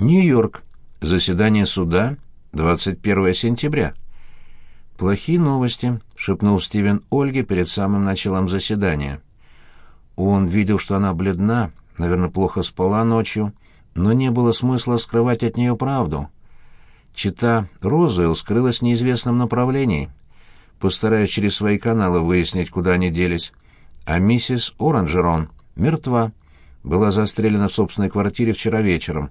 Нью-Йорк. Заседание суда 21 сентября. «Плохие новости», — шепнул Стивен Ольге перед самым началом заседания. Он видел, что она бледна, наверное, плохо спала ночью, но не было смысла скрывать от нее правду. Чита Розуэлл скрылась в неизвестном направлении. Постараюсь через свои каналы выяснить, куда они делись. А миссис Оранжерон мертва. Была застрелена в собственной квартире вчера вечером.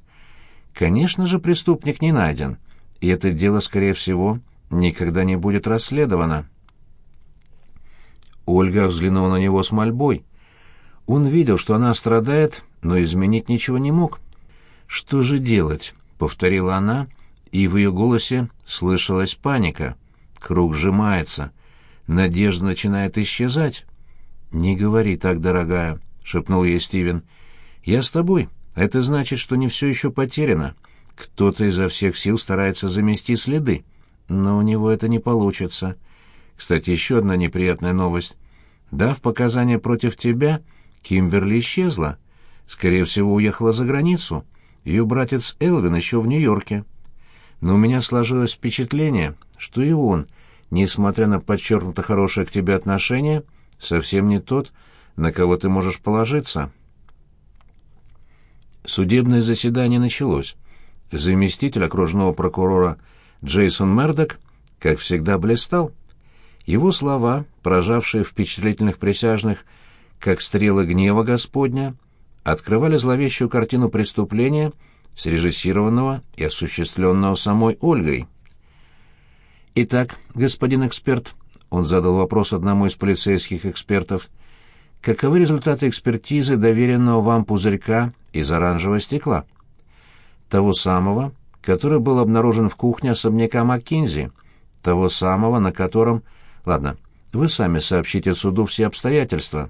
Конечно же, преступник не найден, и это дело, скорее всего, никогда не будет расследовано. Ольга взглянула на него с мольбой. Он видел, что она страдает, но изменить ничего не мог. «Что же делать?» — повторила она, и в ее голосе слышалась паника. Круг сжимается. Надежда начинает исчезать. «Не говори так, дорогая», — шепнул ей Стивен. «Я с тобой. Это значит, что не все еще потеряно. Кто-то изо всех сил старается замести следы, но у него это не получится. Кстати, еще одна неприятная новость. Дав показания против тебя, Кимберли исчезла. Скорее всего, уехала за границу. Ее братец Элвин еще в Нью-Йорке. Но у меня сложилось впечатление, что и он, несмотря на подчеркнуто хорошее к тебе отношение, совсем не тот, на кого ты можешь положиться». Судебное заседание началось. Заместитель окружного прокурора Джейсон Мердок, как всегда, блистал. Его слова, поражавшие впечатлительных присяжных, как стрелы гнева Господня, открывали зловещую картину преступления, срежиссированного и осуществленного самой Ольгой. «Итак, господин эксперт», — он задал вопрос одному из полицейских экспертов, — «каковы результаты экспертизы доверенного вам пузырька из оранжевого стекла. Того самого, который был обнаружен в кухне особняка Маккинзи, того самого, на котором... Ладно, вы сами сообщите суду все обстоятельства.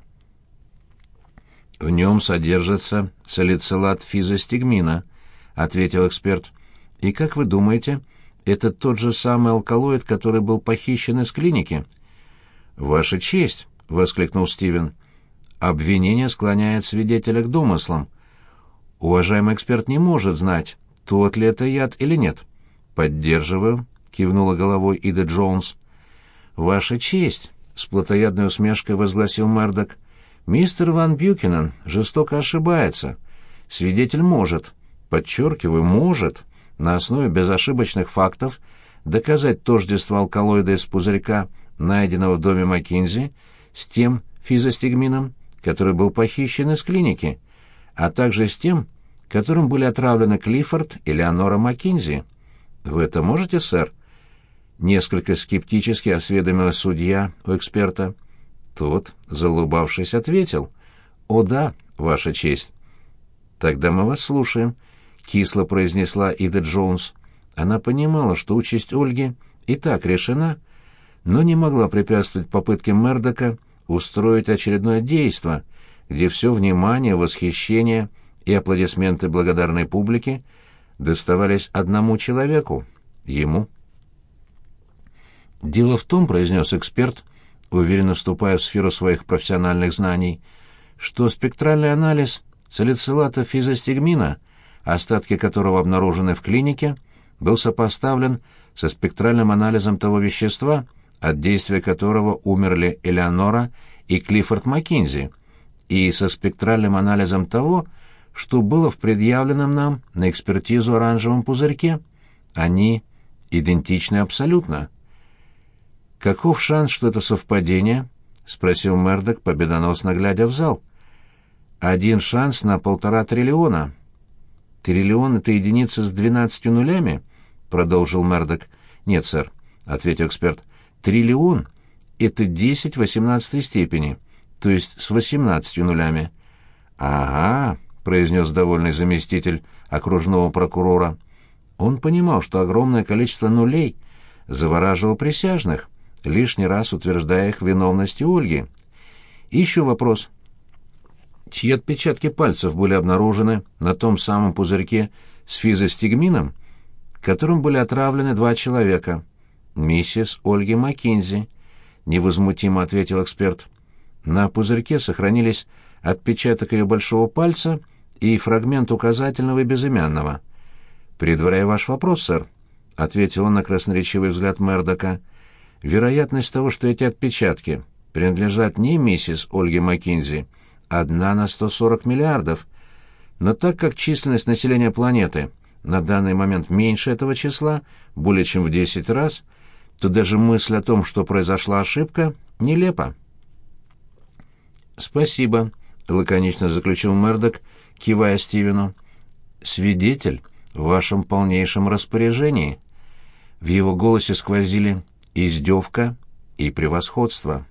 В нем содержится салицилат физостигмина, ответил эксперт. И как вы думаете, это тот же самый алкалоид, который был похищен из клиники? Ваша честь, воскликнул Стивен. Обвинение склоняет свидетеля к домыслам. Уважаемый эксперт не может знать, тот ли это яд или нет. Поддерживаю, кивнула головой Ида Джонс. Ваша честь, с плотоядной усмешкой возгласил Мердок. Мистер Ван Бьюкинен жестоко ошибается. Свидетель может, подчеркиваю, может, на основе безошибочных фактов доказать тождество алкалоида из пузырька, найденного в доме Маккинзи, с тем физостигмином, который был похищен из клиники а также с тем, которым были отравлены Клиффорд и Леонора Маккинзи. Вы это можете, сэр? Несколько скептически осведомилась судья у эксперта. Тот, залыбавшись, ответил. «О да, Ваша честь». «Тогда мы вас слушаем», — кисло произнесла Ида Джонс. Она понимала, что участь Ольги и так решена, но не могла препятствовать попытке Мердока устроить очередное действо — где все внимание, восхищение и аплодисменты благодарной публики доставались одному человеку — ему. «Дело в том», — произнес эксперт, уверенно вступая в сферу своих профессиональных знаний, что спектральный анализ салицилата физостигмина, остатки которого обнаружены в клинике, был сопоставлен со спектральным анализом того вещества, от действия которого умерли Элеонора и Клиффорд Маккинзи, и со спектральным анализом того, что было в предъявленном нам на экспертизу оранжевом пузырьке. Они идентичны абсолютно. «Каков шанс, что это совпадение?» — спросил Мердок, победоносно глядя в зал. «Один шанс на полтора триллиона». «Триллион — это единица с двенадцатью нулями?» — продолжил Мердок. «Нет, сэр», — ответил эксперт. «Триллион — это десять восемнадцатой степени» то есть с восемнадцатью нулями. «Ага», — произнес довольный заместитель окружного прокурора. Он понимал, что огромное количество нулей завораживало присяжных, лишний раз утверждая их виновности Ольги. Еще вопрос. Чьи отпечатки пальцев были обнаружены на том самом пузырьке с физостигмином, которым были отравлены два человека? «Миссис Ольги Маккинзи», — невозмутимо ответил эксперт. На пузырьке сохранились отпечаток ее большого пальца и фрагмент указательного и безымянного. «Предваряя ваш вопрос, сэр», — ответил он на красноречивый взгляд Мердока, — «вероятность того, что эти отпечатки принадлежат не миссис Ольге Маккинзи, одна на 140 миллиардов. Но так как численность населения планеты на данный момент меньше этого числа, более чем в 10 раз, то даже мысль о том, что произошла ошибка, нелепа. «Спасибо», — лаконично заключил Мердок, кивая Стивену. «Свидетель в вашем полнейшем распоряжении». В его голосе сквозили издевка и превосходство.